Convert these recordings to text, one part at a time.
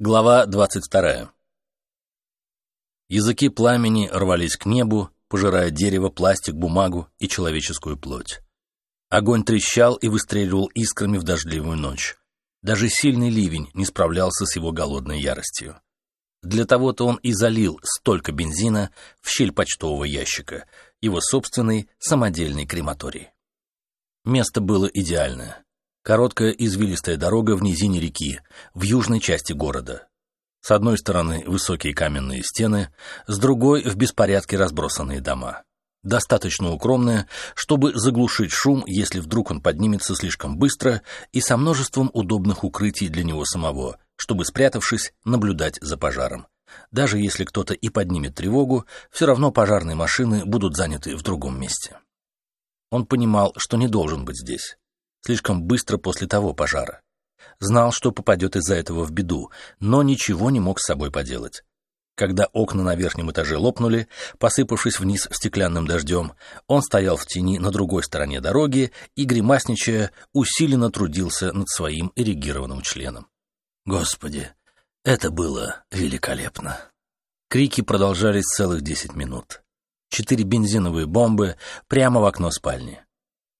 Глава 22. Языки пламени рвались к небу, пожирая дерево, пластик, бумагу и человеческую плоть. Огонь трещал и выстреливал искрами в дождливую ночь. Даже сильный ливень не справлялся с его голодной яростью. Для того-то он и залил столько бензина в щель почтового ящика, его собственный самодельный крематорий. Место было идеальное. Короткая извилистая дорога в низине реки, в южной части города. С одной стороны высокие каменные стены, с другой в беспорядке разбросанные дома. Достаточно укромная, чтобы заглушить шум, если вдруг он поднимется слишком быстро, и со множеством удобных укрытий для него самого, чтобы, спрятавшись, наблюдать за пожаром. Даже если кто-то и поднимет тревогу, все равно пожарные машины будут заняты в другом месте. Он понимал, что не должен быть здесь слишком быстро после того пожара. Знал, что попадет из-за этого в беду, но ничего не мог с собой поделать. Когда окна на верхнем этаже лопнули, посыпавшись вниз стеклянным дождем, он стоял в тени на другой стороне дороги и, гримасничая, усиленно трудился над своим эрегированным членом. Господи, это было великолепно. Крики продолжались целых десять минут. Четыре бензиновые бомбы прямо в окно спальни.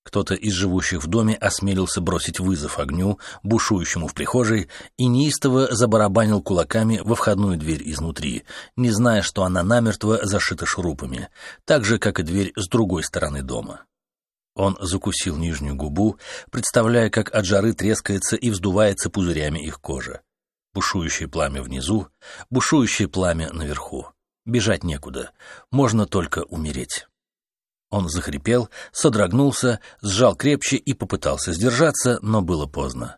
Кто-то из живущих в доме осмелился бросить вызов огню, бушующему в прихожей, и неистово забарабанил кулаками во входную дверь изнутри, не зная, что она намертво зашита шурупами, так же, как и дверь с другой стороны дома. Он закусил нижнюю губу, представляя, как от жары трескается и вздувается пузырями их кожа. Бушующее пламя внизу, бушующее пламя наверху. Бежать некуда, можно только умереть. Он захрипел, содрогнулся, сжал крепче и попытался сдержаться, но было поздно.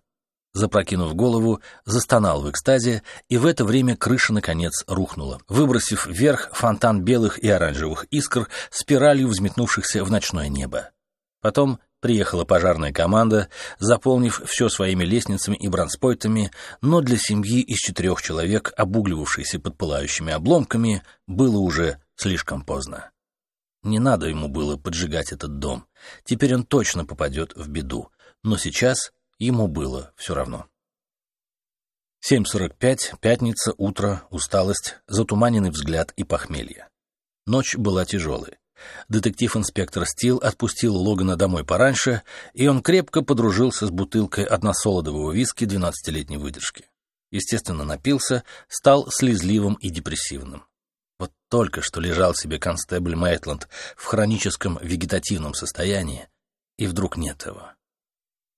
Запрокинув голову, застонал в экстазе, и в это время крыша, наконец, рухнула, выбросив вверх фонтан белых и оранжевых искр, спиралью взметнувшихся в ночное небо. Потом приехала пожарная команда, заполнив все своими лестницами и бронспойтами, но для семьи из четырех человек, обугливавшейся под пылающими обломками, было уже слишком поздно. Не надо ему было поджигать этот дом. Теперь он точно попадет в беду. Но сейчас ему было все равно. 7.45, пятница, утро, усталость, затуманенный взгляд и похмелье. Ночь была тяжелой. Детектив-инспектор Стил отпустил Логана домой пораньше, и он крепко подружился с бутылкой односолодового виски 12-летней выдержки. Естественно, напился, стал слезливым и депрессивным. Вот только что лежал себе констебль Мейтланд в хроническом вегетативном состоянии, и вдруг нет его.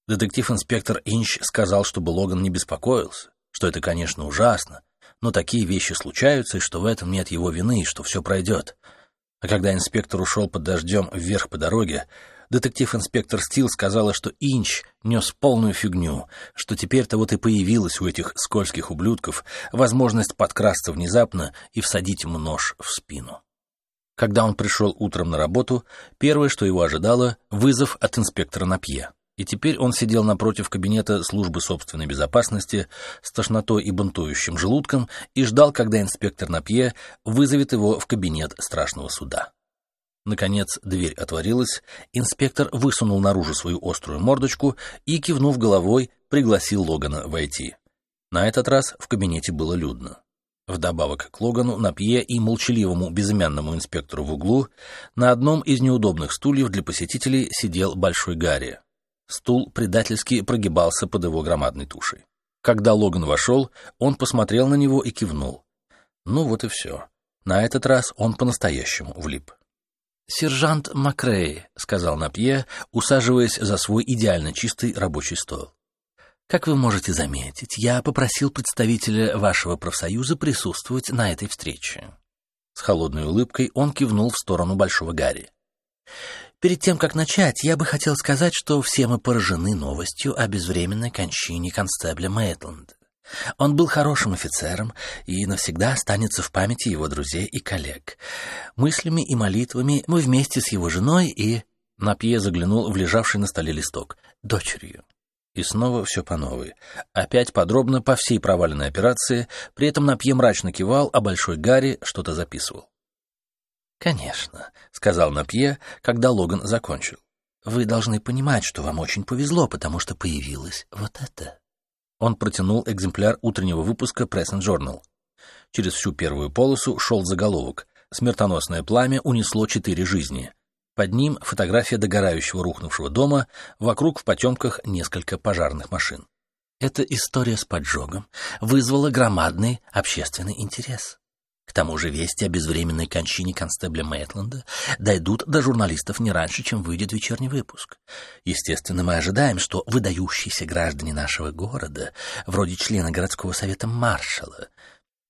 Детектив-инспектор Инч сказал, чтобы Логан не беспокоился, что это, конечно, ужасно, но такие вещи случаются, и что в этом нет его вины, и что все пройдет. А когда инспектор ушел под дождем вверх по дороге, Детектив-инспектор Стил сказала, что Инч нес полную фигню, что теперь-то вот и появилась у этих скользких ублюдков возможность подкрасться внезапно и всадить ему нож в спину. Когда он пришел утром на работу, первое, что его ожидало, вызов от инспектора Напье. И теперь он сидел напротив кабинета службы собственной безопасности с тошнотой и бунтующим желудком и ждал, когда инспектор Напье вызовет его в кабинет страшного суда. Наконец дверь отворилась, инспектор высунул наружу свою острую мордочку и, кивнув головой, пригласил Логана войти. На этот раз в кабинете было людно. Вдобавок к Логану, Напье и молчаливому безымянному инспектору в углу на одном из неудобных стульев для посетителей сидел Большой Гарри. Стул предательски прогибался под его громадной тушей. Когда Логан вошел, он посмотрел на него и кивнул. Ну вот и все. На этот раз он по-настоящему влип. «Сержант Макрей», — сказал Напье, усаживаясь за свой идеально чистый рабочий стол. «Как вы можете заметить, я попросил представителя вашего профсоюза присутствовать на этой встрече». С холодной улыбкой он кивнул в сторону Большого Гарри. «Перед тем, как начать, я бы хотел сказать, что все мы поражены новостью о безвременной кончине констебля Мейтланда. Он был хорошим офицером и навсегда останется в памяти его друзей и коллег. Мыслями и молитвами мы вместе с его женой и... Напье заглянул в лежавший на столе листок. Дочерью. И снова все по новой. Опять подробно по всей проваленной операции, при этом Напье мрачно кивал, а Большой Гарри что-то записывал. «Конечно», — сказал Напье, когда Логан закончил. «Вы должны понимать, что вам очень повезло, потому что появилось вот это». Он протянул экземпляр утреннего выпуска Press and Journal. Через всю первую полосу шел заголовок «Смертоносное пламя унесло четыре жизни». Под ним фотография догорающего рухнувшего дома, вокруг в потемках несколько пожарных машин. Эта история с поджогом вызвала громадный общественный интерес. К тому же вести о безвременной кончине констебля Мейтленда дойдут до журналистов не раньше, чем выйдет вечерний выпуск. Естественно, мы ожидаем, что выдающиеся граждане нашего города, вроде члена городского совета маршала,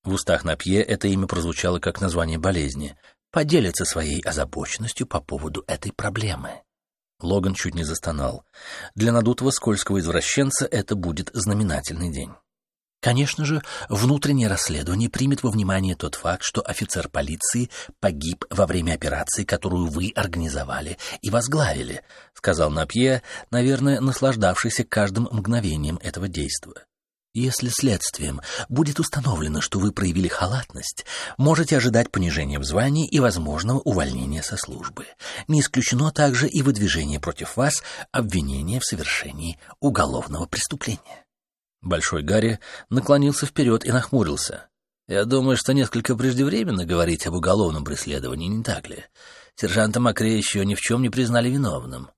в устах Напье это имя прозвучало как название болезни, поделятся своей озабоченностью по поводу этой проблемы. Логан чуть не застонал. Для надутого скользкого извращенца это будет знаменательный день. Конечно же, внутреннее расследование примет во внимание тот факт, что офицер полиции погиб во время операции, которую вы организовали и возглавили, сказал Напье, наверное, наслаждавшийся каждым мгновением этого действия. Если следствием будет установлено, что вы проявили халатность, можете ожидать понижения в звании и возможного увольнения со службы. Не исключено также и выдвижение против вас обвинения в совершении уголовного преступления. Большой Гарри наклонился вперед и нахмурился. «Я думаю, что несколько преждевременно говорить об уголовном преследовании, не так ли? Сержанта Макре еще ни в чем не признали виновным».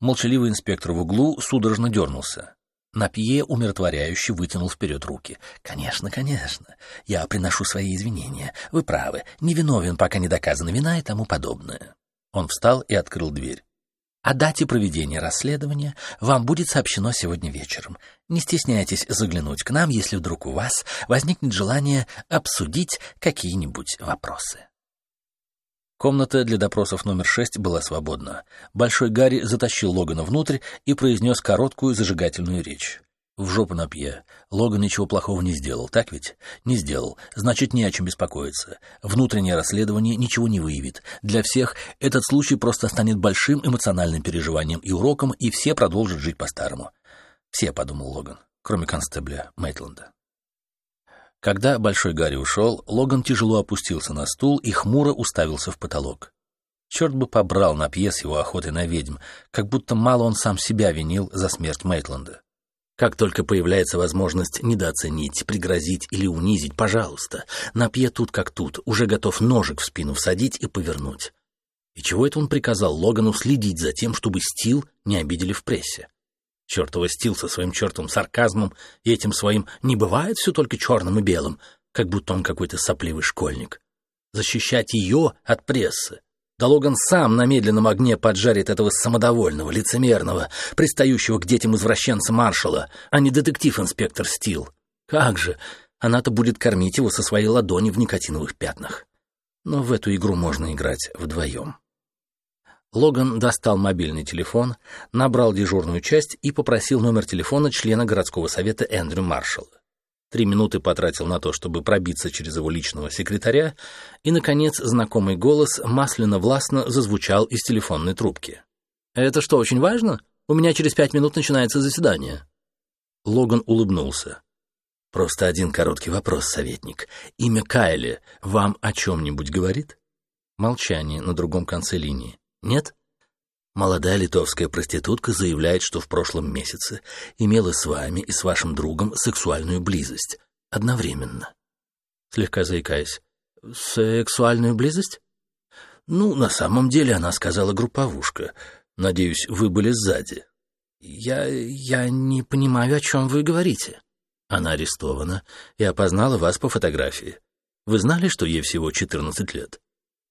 Молчаливый инспектор в углу судорожно дернулся. Напье умиротворяюще вытянул вперед руки. «Конечно, конечно. Я приношу свои извинения. Вы правы. Невиновен, пока не доказана вина и тому подобное». Он встал и открыл дверь. О дате проведения расследования вам будет сообщено сегодня вечером. Не стесняйтесь заглянуть к нам, если вдруг у вас возникнет желание обсудить какие-нибудь вопросы. Комната для допросов номер шесть была свободна. Большой Гарри затащил Логана внутрь и произнес короткую зажигательную речь. В жопу напье. Логан ничего плохого не сделал, так ведь? Не сделал. Значит, не о чем беспокоиться. Внутреннее расследование ничего не выявит. Для всех этот случай просто станет большим эмоциональным переживанием и уроком, и все продолжат жить по-старому. Все, подумал Логан, кроме констебля Мейтленда. Когда Большой Гарри ушел, Логан тяжело опустился на стул и хмуро уставился в потолок. Черт бы побрал на пьес его охоты на ведьм, как будто мало он сам себя винил за смерть Мейтленда. Как только появляется возможность недооценить, пригрозить или унизить, пожалуйста, напье тут как тут, уже готов ножик в спину всадить и повернуть. И чего это он приказал Логану следить за тем, чтобы Стил не обидели в прессе? Чертова Стил со своим чертовым сарказмом и этим своим «не бывает все только черным и белым», как будто он какой-то сопливый школьник. Защищать ее от прессы да Логан сам на медленном огне поджарит этого самодовольного, лицемерного, пристающего к детям-извращенца маршала, а не детектив-инспектор Стил. Как же, она-то будет кормить его со своей ладони в никотиновых пятнах. Но в эту игру можно играть вдвоем. Логан достал мобильный телефон, набрал дежурную часть и попросил номер телефона члена городского совета Эндрю Маршалла три минуты потратил на то, чтобы пробиться через его личного секретаря, и, наконец, знакомый голос масляно-властно зазвучал из телефонной трубки. «Это что, очень важно? У меня через пять минут начинается заседание». Логан улыбнулся. «Просто один короткий вопрос, советник. Имя Кайли вам о чем-нибудь говорит?» Молчание на другом конце линии. «Нет?» Молодая литовская проститутка заявляет, что в прошлом месяце имела с вами и с вашим другом сексуальную близость. Одновременно. Слегка заикаясь. Сексуальную близость? Ну, на самом деле она сказала групповушка. Надеюсь, вы были сзади. Я... я не понимаю, о чем вы говорите. Она арестована и опознала вас по фотографии. Вы знали, что ей всего 14 лет?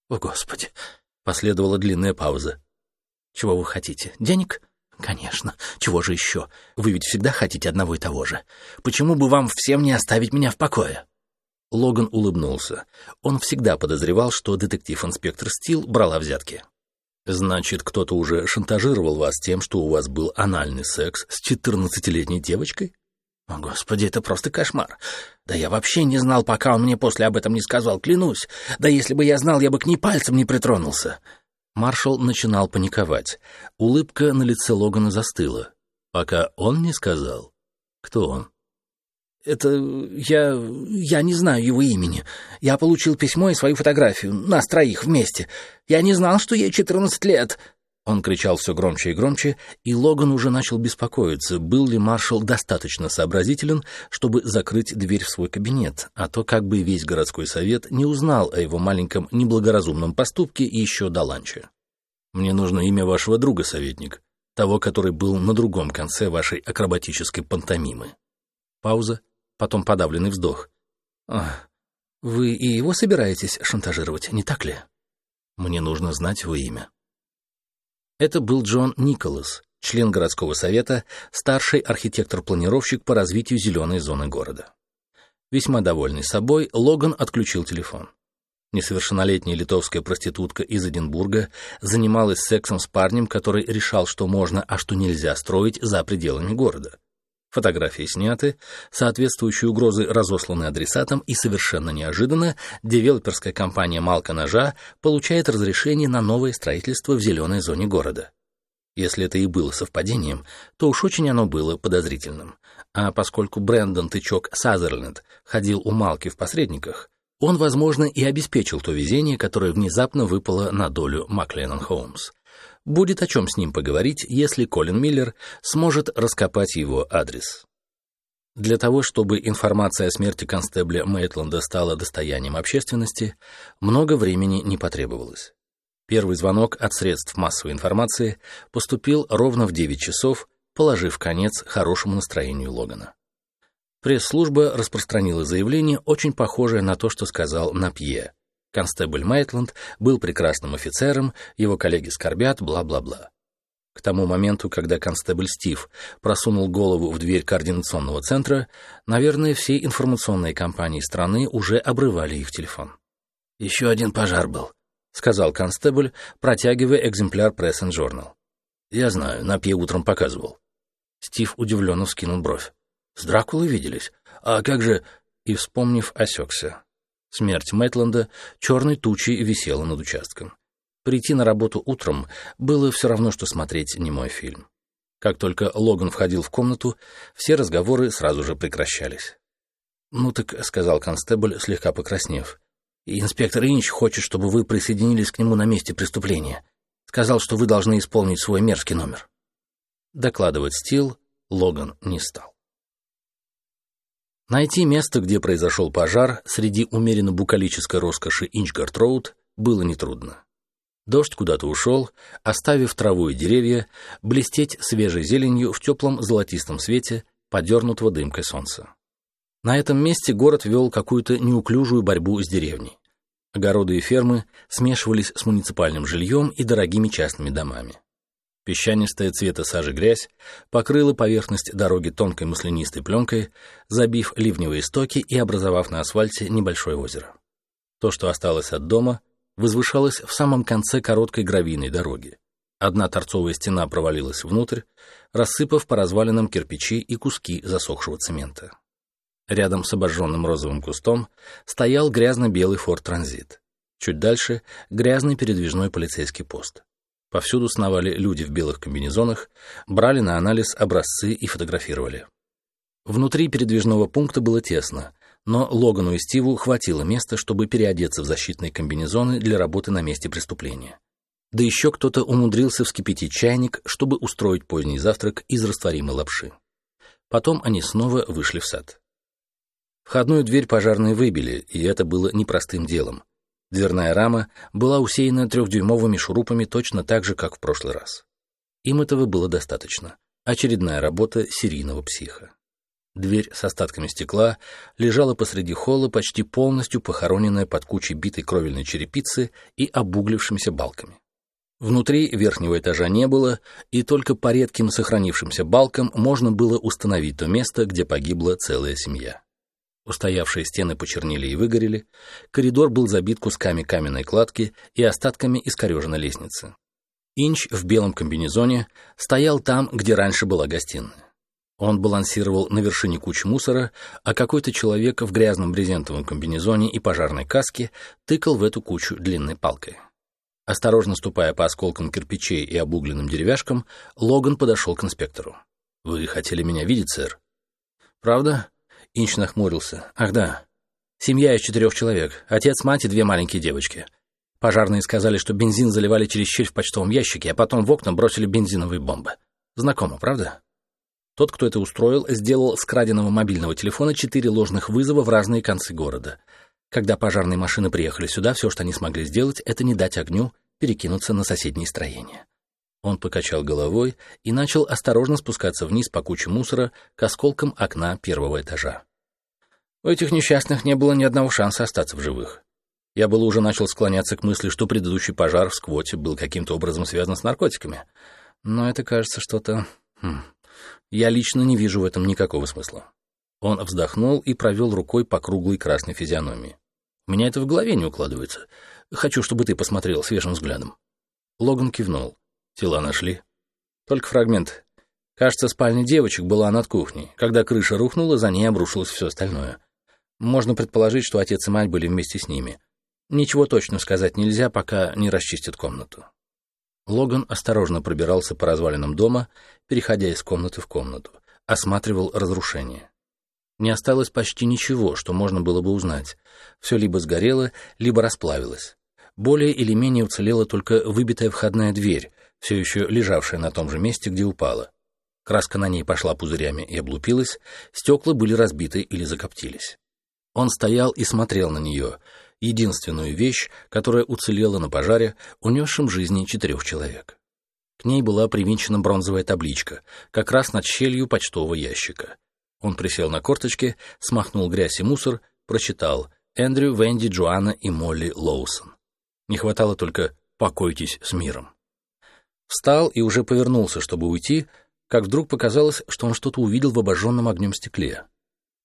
О, Господи! Последовала длинная пауза. Чего вы хотите? Денег? Конечно. Чего же еще? Вы ведь всегда хотите одного и того же. Почему бы вам всем не оставить меня в покое? Логан улыбнулся. Он всегда подозревал, что детектив-инспектор Стил брала взятки. Значит, кто-то уже шантажировал вас тем, что у вас был анальный секс с четырнадцатилетней девочкой? О, Господи, это просто кошмар. Да я вообще не знал, пока он мне после об этом не сказал, клянусь. Да если бы я знал, я бы к ней пальцем не притронулся. Маршал начинал паниковать. Улыбка на лице Логана застыла, пока он не сказал. Кто он? «Это... я... я не знаю его имени. Я получил письмо и свою фотографию. Нас троих вместе. Я не знал, что ей четырнадцать лет». Он кричал все громче и громче, и Логан уже начал беспокоиться, был ли маршал достаточно сообразителен, чтобы закрыть дверь в свой кабинет, а то как бы весь городской совет не узнал о его маленьком неблагоразумном поступке еще до ланча. «Мне нужно имя вашего друга, советник, того, который был на другом конце вашей акробатической пантомимы». Пауза, потом подавленный вздох. «Вы и его собираетесь шантажировать, не так ли?» «Мне нужно знать его имя». Это был Джон Николас, член городского совета, старший архитектор-планировщик по развитию зеленой зоны города. Весьма довольный собой, Логан отключил телефон. Несовершеннолетняя литовская проститутка из Эдинбурга занималась сексом с парнем, который решал, что можно, а что нельзя строить за пределами города. Фотографии сняты, соответствующие угрозы разосланы адресатам, и совершенно неожиданно девелоперская компания «Малка Ножа» получает разрешение на новое строительство в зеленой зоне города. Если это и было совпадением, то уж очень оно было подозрительным. А поскольку Брэндон Тычок Сазерленд ходил у Малки в посредниках, он, возможно, и обеспечил то везение, которое внезапно выпало на долю Макленнон Холмс. Будет о чем с ним поговорить, если Колин Миллер сможет раскопать его адрес. Для того, чтобы информация о смерти констебля Мейтленда стала достоянием общественности, много времени не потребовалось. Первый звонок от средств массовой информации поступил ровно в 9 часов, положив конец хорошему настроению Логана. Пресс-служба распространила заявление, очень похожее на то, что сказал Напье, Констебль Майтленд был прекрасным офицером, его коллеги скорбят, бла-бла-бла. К тому моменту, когда констебль Стив просунул голову в дверь координационного центра, наверное, все информационные компании страны уже обрывали их телефон. «Еще один пожар был», — сказал констебль, протягивая экземпляр Press and Journal. «Я знаю, Напье утром показывал». Стив удивленно вскинул бровь. «С Дракулой виделись? А как же...» И, вспомнив, осекся. Смерть Мэтленда черной тучей висела над участком. Прийти на работу утром было все равно, что смотреть немой фильм. Как только Логан входил в комнату, все разговоры сразу же прекращались. «Ну так», — сказал констебль, слегка покраснев, — «инспектор Инч хочет, чтобы вы присоединились к нему на месте преступления. Сказал, что вы должны исполнить свой мерзкий номер». Докладывать Стил Логан не стал. Найти место, где произошел пожар, среди умеренно букалической роскоши Инчгард-Роуд, было нетрудно. Дождь куда-то ушел, оставив траву и деревья блестеть свежей зеленью в теплом золотистом свете, подернутого дымкой солнца. На этом месте город вел какую-то неуклюжую борьбу с деревней. Огороды и фермы смешивались с муниципальным жильем и дорогими частными домами. Песчанистая цвета сажи грязь покрыла поверхность дороги тонкой маслянистой пленкой, забив ливневые стоки и образовав на асфальте небольшое озеро. То, что осталось от дома, возвышалось в самом конце короткой гравийной дороги. Одна торцовая стена провалилась внутрь, рассыпав по развалинам кирпичи и куски засохшего цемента. Рядом с обожженным розовым кустом стоял грязно-белый форт Транзит. Чуть дальше — грязный передвижной полицейский пост. Повсюду сновали люди в белых комбинезонах, брали на анализ образцы и фотографировали. Внутри передвижного пункта было тесно, но Логану и Стиву хватило места, чтобы переодеться в защитные комбинезоны для работы на месте преступления. Да еще кто-то умудрился вскипятить чайник, чтобы устроить поздний завтрак из растворимой лапши. Потом они снова вышли в сад. Входную дверь пожарные выбили, и это было непростым делом. Дверная рама была усеяна трехдюймовыми шурупами точно так же, как в прошлый раз. Им этого было достаточно. Очередная работа серийного психа. Дверь с остатками стекла лежала посреди холла, почти полностью похороненная под кучей битой кровельной черепицы и обуглившимися балками. Внутри верхнего этажа не было, и только по редким сохранившимся балкам можно было установить то место, где погибла целая семья. Устоявшие стены почернели и выгорели, коридор был забит кусками каменной кладки и остатками искореженной лестницы. Инч в белом комбинезоне стоял там, где раньше была гостиная. Он балансировал на вершине кучи мусора, а какой-то человек в грязном брезентовом комбинезоне и пожарной каске тыкал в эту кучу длинной палкой. Осторожно ступая по осколкам кирпичей и обугленным деревяшкам, Логан подошел к инспектору. «Вы хотели меня видеть, сэр?» «Правда?» Инч нахмурился. «Ах да. Семья из четырех человек. Отец, мать и две маленькие девочки. Пожарные сказали, что бензин заливали через щель в почтовом ящике, а потом в окна бросили бензиновые бомбы. Знакомо, правда? Тот, кто это устроил, сделал с краденого мобильного телефона четыре ложных вызова в разные концы города. Когда пожарные машины приехали сюда, все, что они смогли сделать, это не дать огню перекинуться на соседние строения. Он покачал головой и начал осторожно спускаться вниз по куче мусора к осколкам окна первого этажа. У этих несчастных не было ни одного шанса остаться в живых. Я было уже начал склоняться к мысли, что предыдущий пожар в сквоте был каким-то образом связан с наркотиками. Но это кажется что-то... Хм. Я лично не вижу в этом никакого смысла. Он вздохнул и провел рукой по круглой красной физиономии. У меня это в голове не укладывается. Хочу, чтобы ты посмотрел свежим взглядом. Логан кивнул. Тела нашли. Только фрагмент. Кажется, спальня девочек была над кухней. Когда крыша рухнула, за ней обрушилось все остальное. Можно предположить, что отец и мать были вместе с ними. Ничего точно сказать нельзя, пока не расчистят комнату. Логан осторожно пробирался по развалинам дома, переходя из комнаты в комнату, осматривал разрушения. Не осталось почти ничего, что можно было бы узнать. Все либо сгорело, либо расплавилось. Более или менее уцелела только выбитая входная дверь, все еще лежавшая на том же месте, где упала. Краска на ней пошла пузырями и облупилась, стекла были разбиты или закоптились. Он стоял и смотрел на нее, единственную вещь, которая уцелела на пожаре, унесшем жизни четырех человек. К ней была привинчена бронзовая табличка, как раз над щелью почтового ящика. Он присел на корточки, смахнул грязь и мусор, прочитал «Эндрю, Венди, Джоанна и Молли Лоусон». Не хватало только «покойтесь с миром». Встал и уже повернулся, чтобы уйти, как вдруг показалось, что он что-то увидел в обожженном огнем стекле.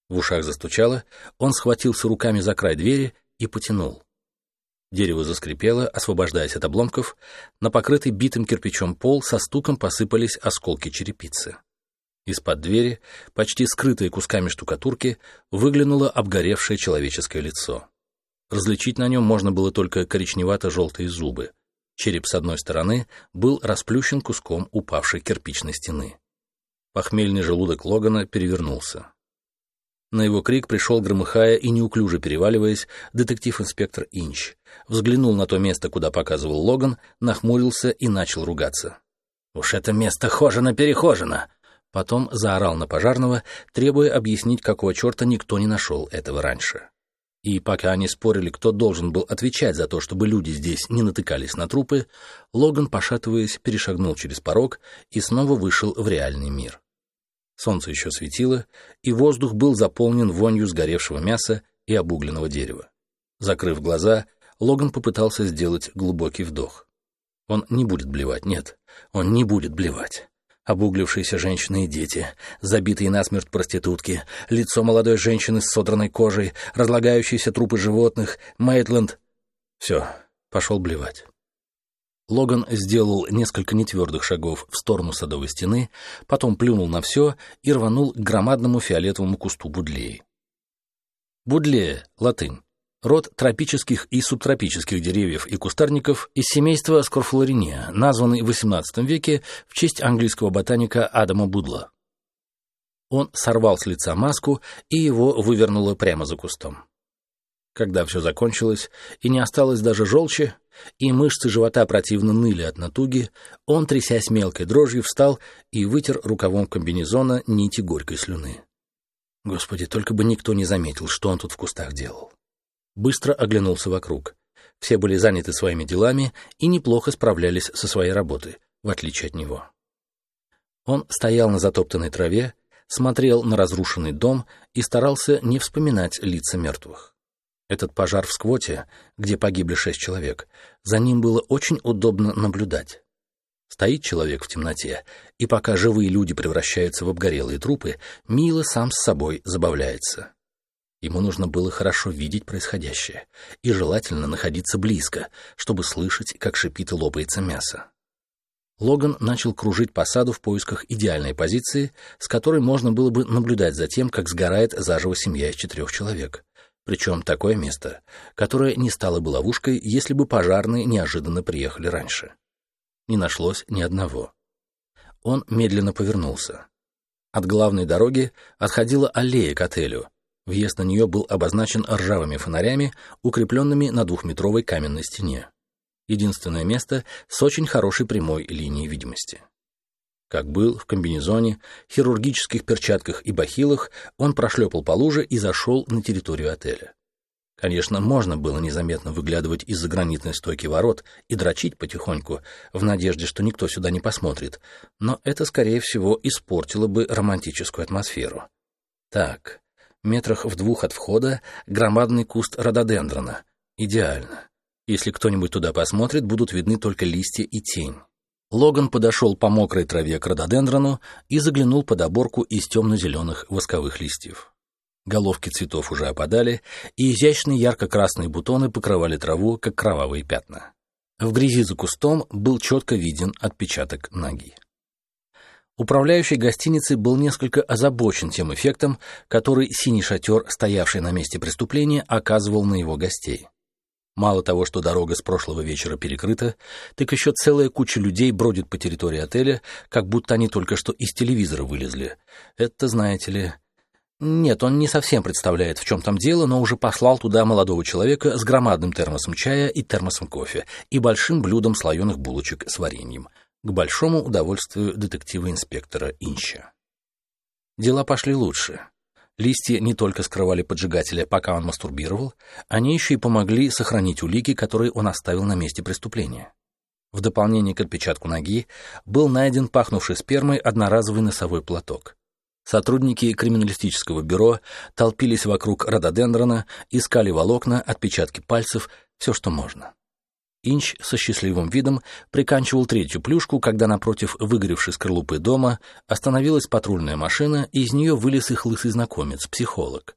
В ушах застучало, он схватился руками за край двери и потянул. Дерево заскрипело, освобождаясь от обломков, на покрытый битым кирпичом пол со стуком посыпались осколки черепицы. Из-под двери, почти скрытое кусками штукатурки, выглянуло обгоревшее человеческое лицо. Различить на нем можно было только коричневато-желтые зубы. Череп с одной стороны был расплющен куском упавшей кирпичной стены. Похмельный желудок Логана перевернулся. На его крик пришел, громыхая и неуклюже переваливаясь, детектив-инспектор Инч. Взглянул на то место, куда показывал Логан, нахмурился и начал ругаться. «Уж это место хожено-перехожено!» Потом заорал на пожарного, требуя объяснить, какого черта никто не нашел этого раньше. И пока они спорили, кто должен был отвечать за то, чтобы люди здесь не натыкались на трупы, Логан, пошатываясь, перешагнул через порог и снова вышел в реальный мир. Солнце еще светило, и воздух был заполнен вонью сгоревшего мяса и обугленного дерева. Закрыв глаза, Логан попытался сделать глубокий вдох. Он не будет блевать, нет, он не будет блевать. Обуглившиеся женщины и дети, забитые насмерть проститутки, лицо молодой женщины с содранной кожей, разлагающиеся трупы животных, Мейтленд. Все, пошел блевать. Логан сделал несколько нетвердых шагов в сторону садовой стены, потом плюнул на все и рванул к громадному фиолетовому кусту будлеи. Будлея, латынь. Род тропических и субтропических деревьев и кустарников из семейства Скорфлориния, названный в XVIII веке в честь английского ботаника Адама Будла. Он сорвал с лица маску, и его вывернуло прямо за кустом. Когда все закончилось, и не осталось даже желчи, и мышцы живота противно ныли от натуги, он, трясясь мелкой дрожью, встал и вытер рукавом комбинезона нити горькой слюны. Господи, только бы никто не заметил, что он тут в кустах делал. Быстро оглянулся вокруг. Все были заняты своими делами и неплохо справлялись со своей работой, в отличие от него. Он стоял на затоптанной траве, смотрел на разрушенный дом и старался не вспоминать лица мертвых. Этот пожар в сквоте, где погибли шесть человек, за ним было очень удобно наблюдать. Стоит человек в темноте, и пока живые люди превращаются в обгорелые трупы, Мила сам с собой забавляется. Ему нужно было хорошо видеть происходящее и желательно находиться близко, чтобы слышать, как шипит и лопается мясо. Логан начал кружить по саду в поисках идеальной позиции, с которой можно было бы наблюдать за тем, как сгорает заживо семья из четырех человек. Причем такое место, которое не стало бы ловушкой, если бы пожарные неожиданно приехали раньше. Не нашлось ни одного. Он медленно повернулся. От главной дороги отходила аллея к отелю. Въезд на нее был обозначен ржавыми фонарями, укрепленными на двухметровой каменной стене. Единственное место с очень хорошей прямой линией видимости. Как был, в комбинезоне, хирургических перчатках и бахилах, он прошлепал по луже и зашел на территорию отеля. Конечно, можно было незаметно выглядывать из-за гранитной стойки ворот и дрочить потихоньку, в надежде, что никто сюда не посмотрит, но это, скорее всего, испортило бы романтическую атмосферу. Так, метрах в двух от входа громадный куст рододендрона. Идеально. Если кто-нибудь туда посмотрит, будут видны только листья и тень. Логан подошел по мокрой траве к рододендрону и заглянул под оборку из темно-зеленых восковых листьев. Головки цветов уже опадали, и изящные ярко-красные бутоны покрывали траву, как кровавые пятна. В грязи за кустом был четко виден отпечаток ноги. Управляющий гостиницей был несколько озабочен тем эффектом, который синий шатер, стоявший на месте преступления, оказывал на его гостей. Мало того, что дорога с прошлого вечера перекрыта, так еще целая куча людей бродит по территории отеля, как будто они только что из телевизора вылезли. Это, знаете ли, нет, он не совсем представляет, в чем там дело, но уже послал туда молодого человека с громадным термосом чая и термосом кофе и большим блюдом слоеных булочек с вареньем, к большому удовольствию детектива-инспектора Инча. Дела пошли лучше. Листья не только скрывали поджигателя, пока он мастурбировал, они еще и помогли сохранить улики, которые он оставил на месте преступления. В дополнение к отпечатку ноги был найден пахнувший спермой одноразовый носовой платок. Сотрудники криминалистического бюро толпились вокруг рододендрона, искали волокна, отпечатки пальцев, все, что можно. Инч со счастливым видом приканчивал третью плюшку, когда напротив выгоревшей скорлупы дома остановилась патрульная машина, и из нее вылез их лысый знакомец, психолог.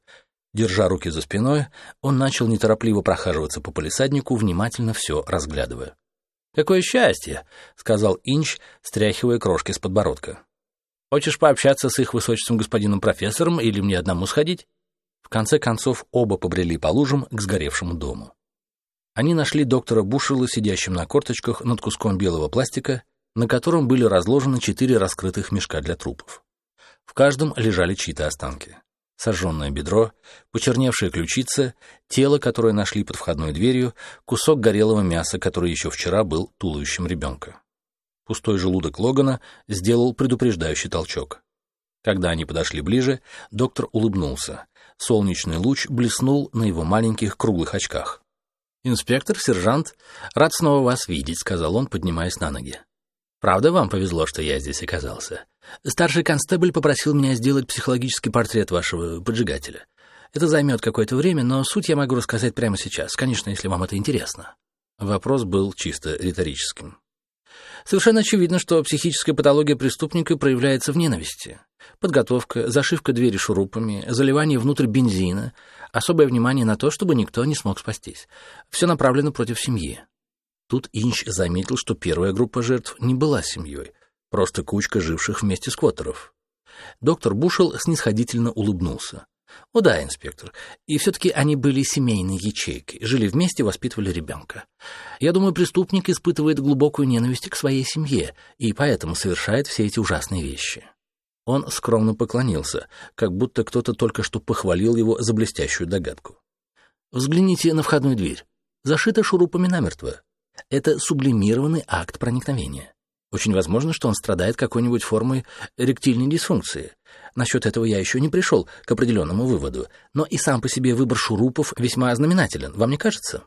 Держа руки за спиной, он начал неторопливо прохаживаться по полисаднику, внимательно все разглядывая. «Какое счастье!» — сказал Инч, стряхивая крошки с подбородка. Хочешь пообщаться с их высочеством господином профессором или мне одному сходить?» В конце концов, оба побрели по лужам к сгоревшему дому. Они нашли доктора Бушела, сидящим на корточках над куском белого пластика, на котором были разложены четыре раскрытых мешка для трупов. В каждом лежали чьи-то останки. Сожженное бедро, почерневшая ключица, тело, которое нашли под входной дверью, кусок горелого мяса, который еще вчера был туловищем ребенка. Пустой желудок Логана сделал предупреждающий толчок. Когда они подошли ближе, доктор улыбнулся. Солнечный луч блеснул на его маленьких круглых очках. «Инспектор, сержант, рад снова вас видеть», — сказал он, поднимаясь на ноги. «Правда, вам повезло, что я здесь оказался. Старший констебль попросил меня сделать психологический портрет вашего поджигателя. Это займет какое-то время, но суть я могу рассказать прямо сейчас, конечно, если вам это интересно». Вопрос был чисто риторическим. Совершенно очевидно, что психическая патология преступника проявляется в ненависти. Подготовка, зашивка двери шурупами, заливание внутрь бензина, особое внимание на то, чтобы никто не смог спастись. Все направлено против семьи. Тут Инч заметил, что первая группа жертв не была семьей, просто кучка живших вместе сквоттеров. Доктор Бушел снисходительно улыбнулся. О да, инспектор. И все-таки они были семейной ячейкой, жили вместе, воспитывали ребенка. Я думаю, преступник испытывает глубокую ненависть к своей семье и поэтому совершает все эти ужасные вещи. Он скромно поклонился, как будто кто-то только что похвалил его за блестящую догадку. Взгляните на входную дверь. Зашита шурупами намертво. Это сублимированный акт проникновения. Очень возможно, что он страдает какой-нибудь формой эректильной дисфункции. Насчет этого я еще не пришел к определенному выводу, но и сам по себе выбор шурупов весьма знаменателен, вам не кажется?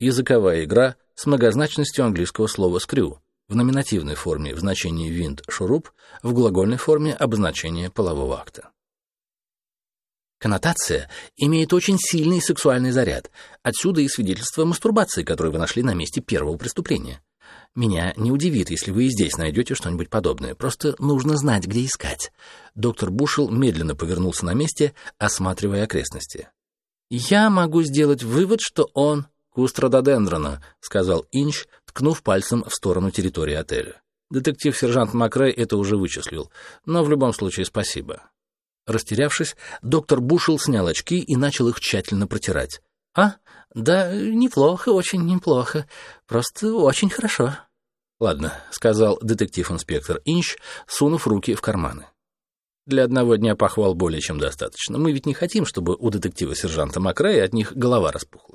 Языковая игра с многозначностью английского слова «скрю» в номинативной форме в значении «винт» — «шуруп», в глагольной форме обозначение полового акта. Коннотация имеет очень сильный сексуальный заряд. Отсюда и свидетельство мастурбации, которое вы нашли на месте первого преступления. Меня не удивит, если вы и здесь найдете что-нибудь подобное. Просто нужно знать, где искать. Доктор Бушел медленно повернулся на месте, осматривая окрестности. «Я могу сделать вывод, что он куст рододендрона», — сказал Инч, ткнув пальцем в сторону территории отеля. Детектив-сержант Макрей это уже вычислил, но в любом случае спасибо. Растерявшись, доктор Бушел снял очки и начал их тщательно протирать. «А, да, неплохо, очень неплохо. Просто очень хорошо». «Ладно», — сказал детектив-инспектор Инч, сунув руки в карманы. «Для одного дня похвал более чем достаточно. Мы ведь не хотим, чтобы у детектива-сержанта Макрея от них голова распухла».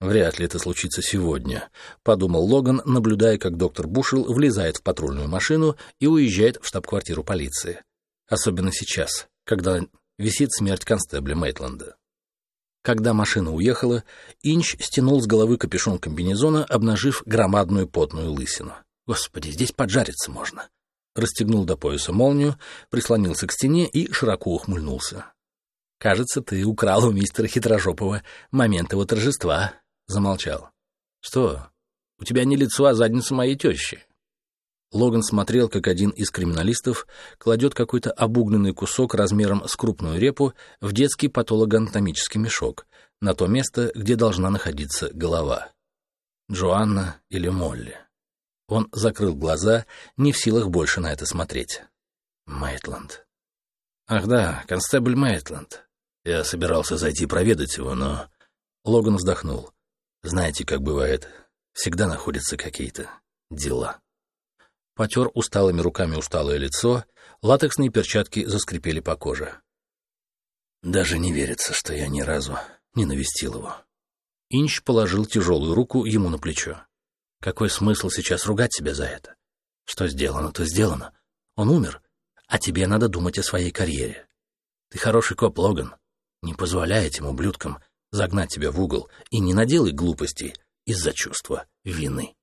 «Вряд ли это случится сегодня», — подумал Логан, наблюдая, как доктор Бушел влезает в патрульную машину и уезжает в штаб-квартиру полиции. Особенно сейчас, когда висит смерть констебля Мейтленда. Когда машина уехала, Инч стянул с головы капюшон комбинезона, обнажив громадную потную лысину. «Господи, здесь поджариться можно!» Расстегнул до пояса молнию, прислонился к стене и широко ухмыльнулся. «Кажется, ты украл у мистера Хитрожопова момент его торжества», Замолчал. «Что? У тебя не лицо, а задница моей тещи». Логан смотрел, как один из криминалистов кладет какой-то обугленный кусок размером с крупную репу в детский патологоанатомический мешок, на то место, где должна находиться голова. Джоанна или Молли. Он закрыл глаза, не в силах больше на это смотреть. Мейтланд. Ах да, констебль Мейтланд. Я собирался зайти проведать его, но... Логан вздохнул. Знаете, как бывает, всегда находятся какие-то дела. Потер усталыми руками усталое лицо, латексные перчатки заскрипели по коже. Даже не верится, что я ни разу не навестил его. Инч положил тяжелую руку ему на плечо. Какой смысл сейчас ругать себя за это? Что сделано, то сделано. Он умер, а тебе надо думать о своей карьере. Ты хороший коп, Логан. Не позволяй этим ублюдкам загнать тебя в угол и не наделай глупостей из-за чувства вины.